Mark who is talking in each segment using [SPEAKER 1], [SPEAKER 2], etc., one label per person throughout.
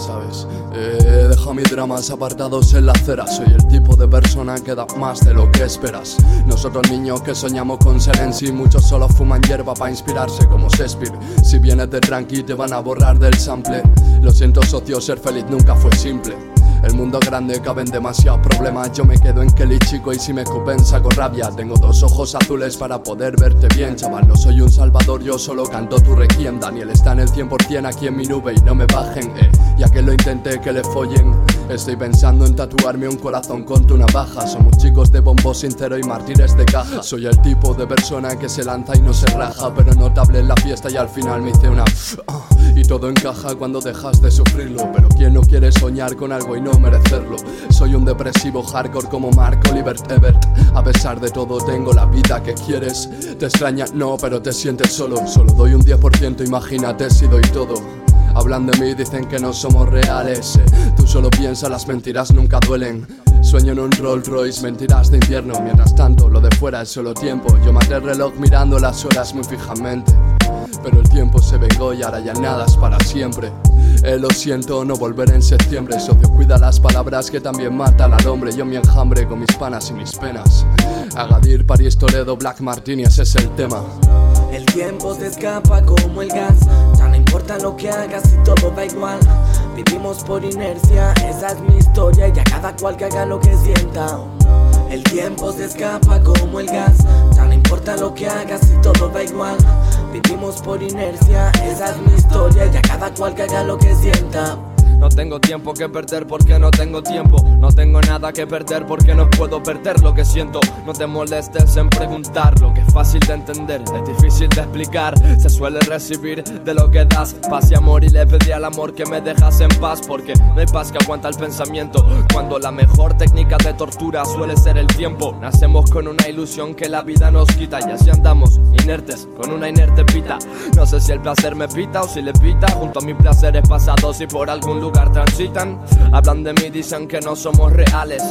[SPEAKER 1] ¿sabes? Eh, mis dramas apartados en la acera. Soy el tipo de persona que da más de lo que esperas. Nosotros niños que soñamos con ser en sí, muchos solo fuman hierba para inspirarse como Shakespeare. Si vienes de tranqui te van a borrar del sample. Lo siento socio, ser feliz nunca fue simple. El mundo grande caben demasiados problemas. Yo me quedo en Kelly chico y si me escupen saco rabia. Tengo dos ojos azules para poder verte bien, chaval. No soy un salvador, yo solo canto tu requiem. Daniel está en el 100% aquí en mi nube y no me bajen, eh. Ya que lo intenté que le follen. Estoy pensando en tatuarme un corazón con tu navaja. Somos chicos de bombo sincero y mártires de caja. Soy el tipo de persona que se lanza y no se raja, pero notable en la fiesta y al final me hice una. Y todo encaja cuando dejas de sufrirlo. Pero quien no quiere soñar con algo y no merecerlo. Soy un depresivo hardcore como Mark Oliver Ebert. A pesar de todo, tengo la vida que quieres. Te extraña, no, pero te sientes solo. Solo doy un 10%, imagínate si doy todo. Hablan de mí, dicen que no somos reales. Eh, Tú solo piensas, las mentiras nunca duelen. Sueño en un Rolls Royce, mentiras de infierno. Mientras tanto, lo de fuera es solo tiempo. Yo maté el reloj mirando las horas muy fijamente. Pero el tiempo se vengó y ahora ya nada es para siempre. Eh, lo siento, no volveré en septiembre. Socio, cuida las palabras que también matan al hombre. Yo mi enjambre con mis panas y mis penas. Agadir, París, Toledo, Black Martini, ese es el tema.
[SPEAKER 2] El tiempo se escapa como el gas. Ya no importa lo que hagas y todo da igual. Vivimos por inercia, esa es mi historia y a cada cual que haga lo que sienta. El tiempo se escapa como el gas. Importa lo que hagas y todo da igual. Vivimos por inercia, esa es mi historia y a cada cual que haga lo que sienta.
[SPEAKER 3] No tengo tiempo que perder porque no tengo tiempo. No tengo nada que perder porque no puedo perder lo que siento. No te molestes en preguntar lo que es fácil de entender, es difícil de explicar. Se suele recibir de lo que das paz y amor. Y le pedí al amor que me dejas en paz porque no hay paz que aguanta el pensamiento. Cuando la mejor técnica de tortura suele ser el tiempo. Nacemos con una ilusión que la vida nos quita y así andamos inertes con una inerte pita. No sé si el placer me pita o si le pita junto a mis placeres pasados y por algún lugar transitan. Hablan de mí, dicen que no somos reales.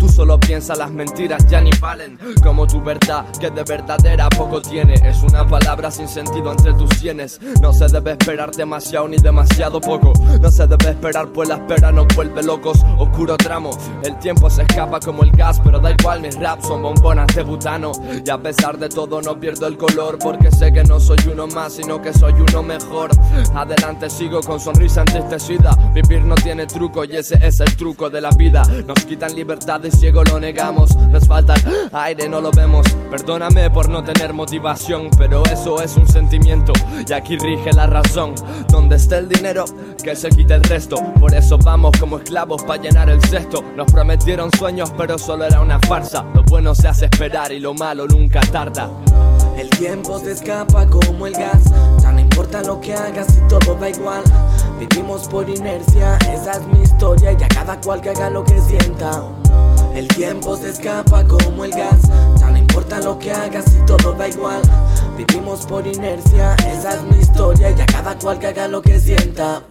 [SPEAKER 3] Tú solo piensas las mentiras ya ni valen. Como tu verdad, que de verdadera poco tiene. Es una palabra sin sentido entre tus sienes. No se debe esperar demasiado ni demasiado poco. No se debe esperar, pues la espera nos vuelve locos. Oscuro tramo, el tiempo se escapa como el gas, pero da igual, mis raps son bombonas de butano. Y a pesar de todo, no pierdo el color, porque sé que no soy uno más, sino que soy uno mejor. Adelante sigo con sonrisa entristecida. Vivir no tiene truco y ese es el truco de la vida. Nos quitan libertad y ciego lo negamos. Nos falta aire, no lo vemos. Perdóname por no tener motivación, pero eso es un sentimiento y aquí rige la razón. Donde esté el dinero, que se quite el resto. Por eso vamos como esclavos para llenar el cesto. Nos prometieron sueños, pero solo era una farsa. Lo bueno se hace esperar y lo malo nunca tarda.
[SPEAKER 2] El tiempo se escapa como el gas. Ya no importa lo que hagas y todo da igual. Vivimos por inercia, esa es mi historia y a cada cual que haga lo que sienta. El tiempo se escapa como el gas. Ya no importa lo que hagas y todo da igual. Vivimos por inercia, esa es mi historia y a cada cual que haga lo que sienta.